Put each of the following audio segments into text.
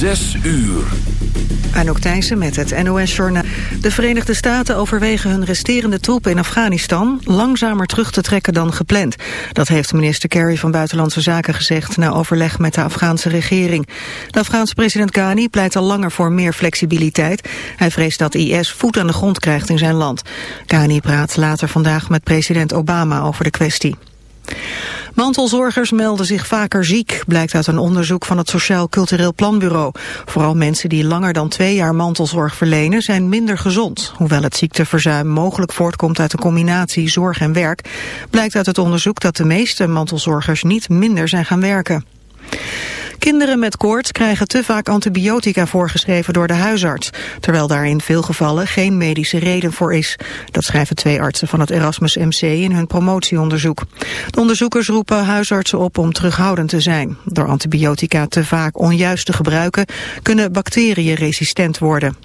Zes uur. Anouk Thijssen met het NOS-journaal. De Verenigde Staten overwegen hun resterende troepen in Afghanistan... langzamer terug te trekken dan gepland. Dat heeft minister Kerry van Buitenlandse Zaken gezegd... na overleg met de Afghaanse regering. De Afghaanse president Ghani pleit al langer voor meer flexibiliteit. Hij vreest dat IS voet aan de grond krijgt in zijn land. Ghani praat later vandaag met president Obama over de kwestie. Mantelzorgers melden zich vaker ziek, blijkt uit een onderzoek van het Sociaal Cultureel Planbureau. Vooral mensen die langer dan twee jaar mantelzorg verlenen zijn minder gezond. Hoewel het ziekteverzuim mogelijk voortkomt uit een combinatie zorg en werk, blijkt uit het onderzoek dat de meeste mantelzorgers niet minder zijn gaan werken. Kinderen met koorts krijgen te vaak antibiotica voorgeschreven door de huisarts, terwijl daar in veel gevallen geen medische reden voor is. Dat schrijven twee artsen van het Erasmus MC in hun promotieonderzoek. De onderzoekers roepen huisartsen op om terughoudend te zijn. Door antibiotica te vaak onjuist te gebruiken kunnen bacteriën resistent worden.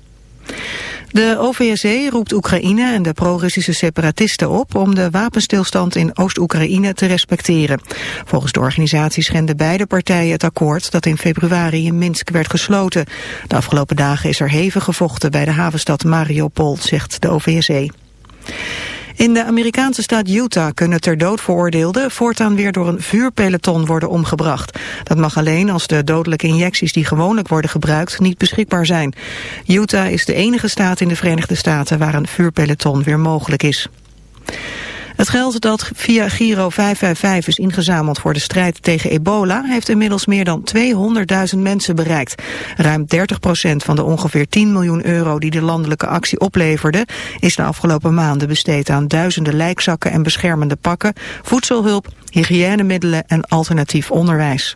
De OVSE roept Oekraïne en de pro-Russische separatisten op om de wapenstilstand in Oost-Oekraïne te respecteren. Volgens de organisatie schenden beide partijen het akkoord dat in februari in Minsk werd gesloten. De afgelopen dagen is er hevig gevochten bij de havenstad Mariupol, zegt de OVSE. In de Amerikaanse staat Utah kunnen ter dood veroordeelden voortaan weer door een vuurpeloton worden omgebracht. Dat mag alleen als de dodelijke injecties die gewoonlijk worden gebruikt niet beschikbaar zijn. Utah is de enige staat in de Verenigde Staten waar een vuurpeloton weer mogelijk is. Het geld dat via Giro 555 is ingezameld voor de strijd tegen ebola... heeft inmiddels meer dan 200.000 mensen bereikt. Ruim 30% van de ongeveer 10 miljoen euro die de landelijke actie opleverde... is de afgelopen maanden besteed aan duizenden lijkzakken en beschermende pakken... voedselhulp, hygiënemiddelen en alternatief onderwijs.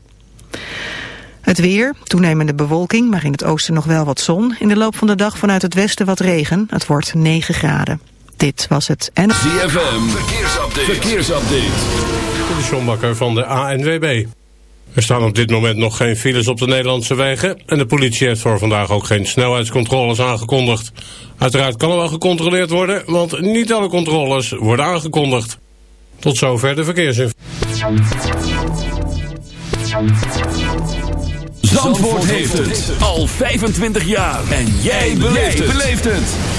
Het weer, toenemende bewolking, maar in het oosten nog wel wat zon. In de loop van de dag vanuit het westen wat regen. Het wordt 9 graden. Dit was het en... ZFM, verkeersupdate. verkeersupdate. De Sjombakker van de ANWB. Er staan op dit moment nog geen files op de Nederlandse wegen... en de politie heeft voor vandaag ook geen snelheidscontroles aangekondigd. Uiteraard kan er wel gecontroleerd worden... want niet alle controles worden aangekondigd. Tot zover de verkeersinformatie. Zandvoort heeft het al 25 jaar. En jij beleeft het.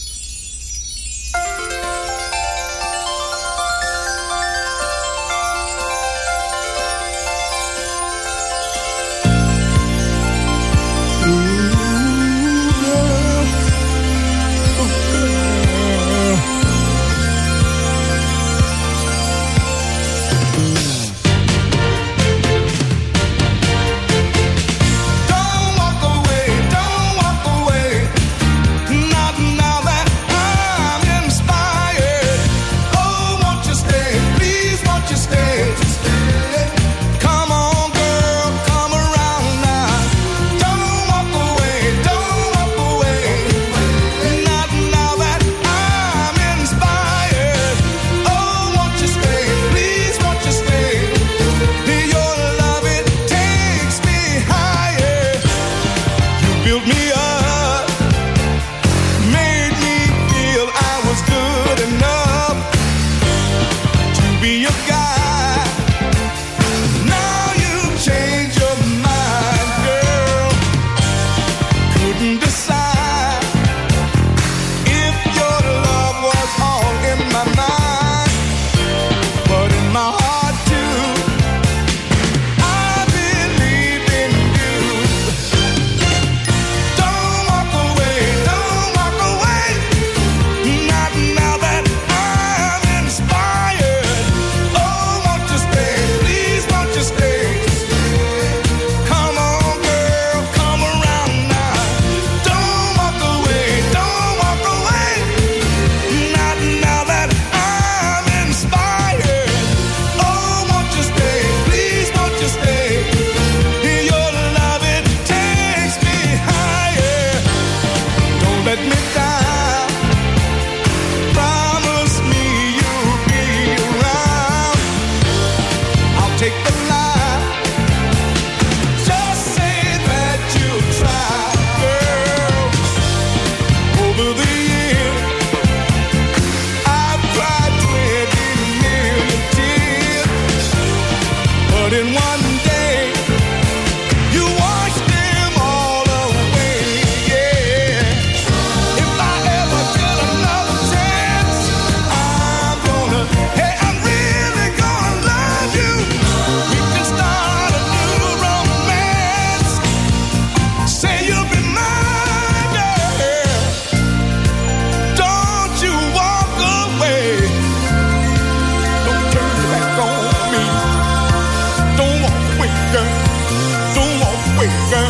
quicker.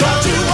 Don't you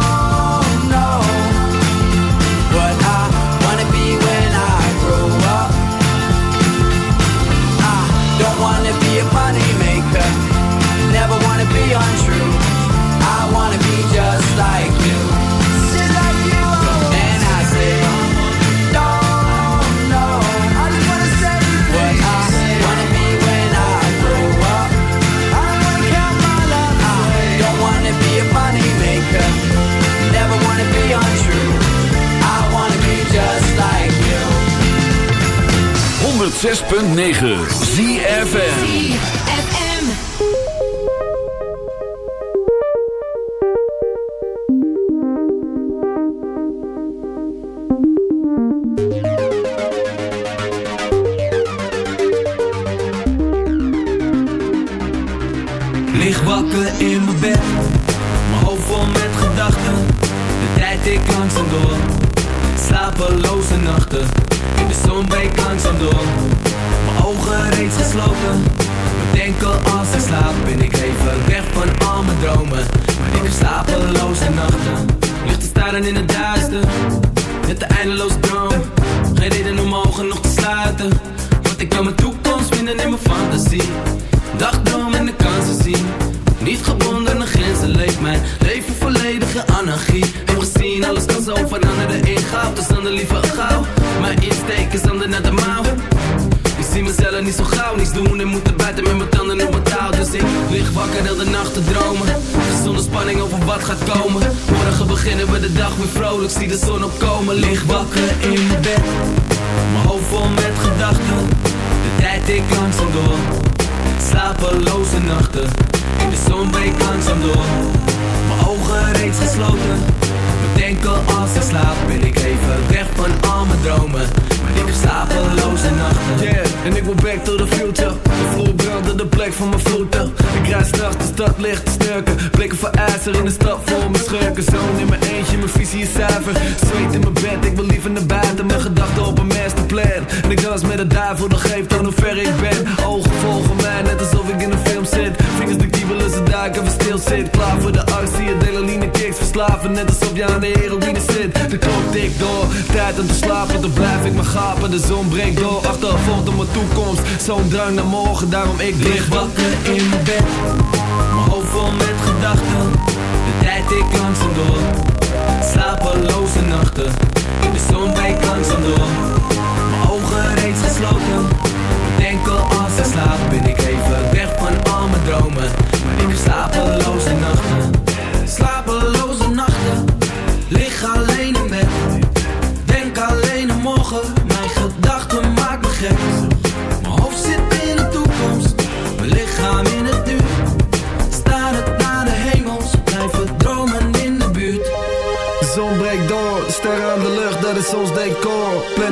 106.9 van mijn Ik rijd straks de stad licht te snurken Blikken voor ijzer in de stad vol mijn schurken. Zoon in mijn eentje, mijn visie is zuiver. Zweet in mijn bed, ik wil liever naar buiten. Mijn gedachten op een masterplan. En ik dans met de duivel, dat geeft aan hoe ver ik ben. Ogen volgen mij, net alsof ik in een film zit. Vingers de kiebelen, ze duiken, we stil zit. Klaar voor de actie, adrenaline kicks. Verslaven, net alsof je aan de heroïne De klok tikt door, tijd om te slapen Dan blijf ik maar gapen, de zon breekt door Achtervolgt op mijn toekomst, zo'n drang naar morgen Daarom ik Lig wakker in mijn bed, mijn hoofd vol met gedachten. De tijd ik langzaam door, slapeloze nachten. In de zon breekt langzaam door, mijn ogen reeds gesloten. Bedenken als ik slaap, ben ik even weg van al mijn dromen.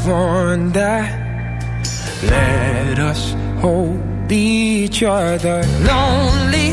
Us wander? Let us hold each other. Lonely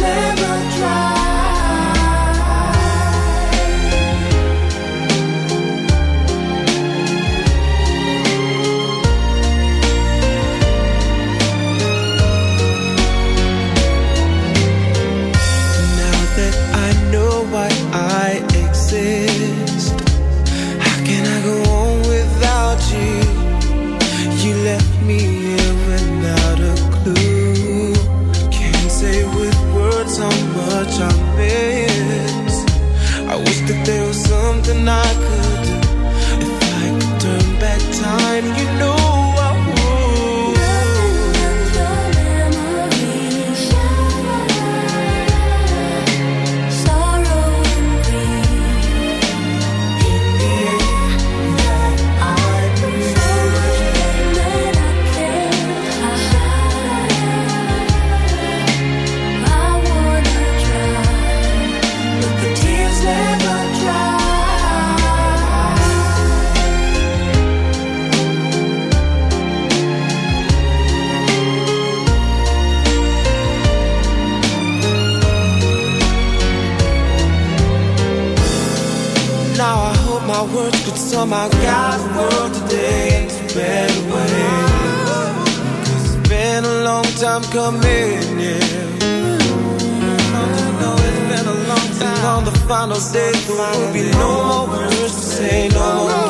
turn somehow God's world today is a better way. Cause it's been a long time coming, yeah. Don't you know it's been a long time. And on the final day, there will be no more words to say, no more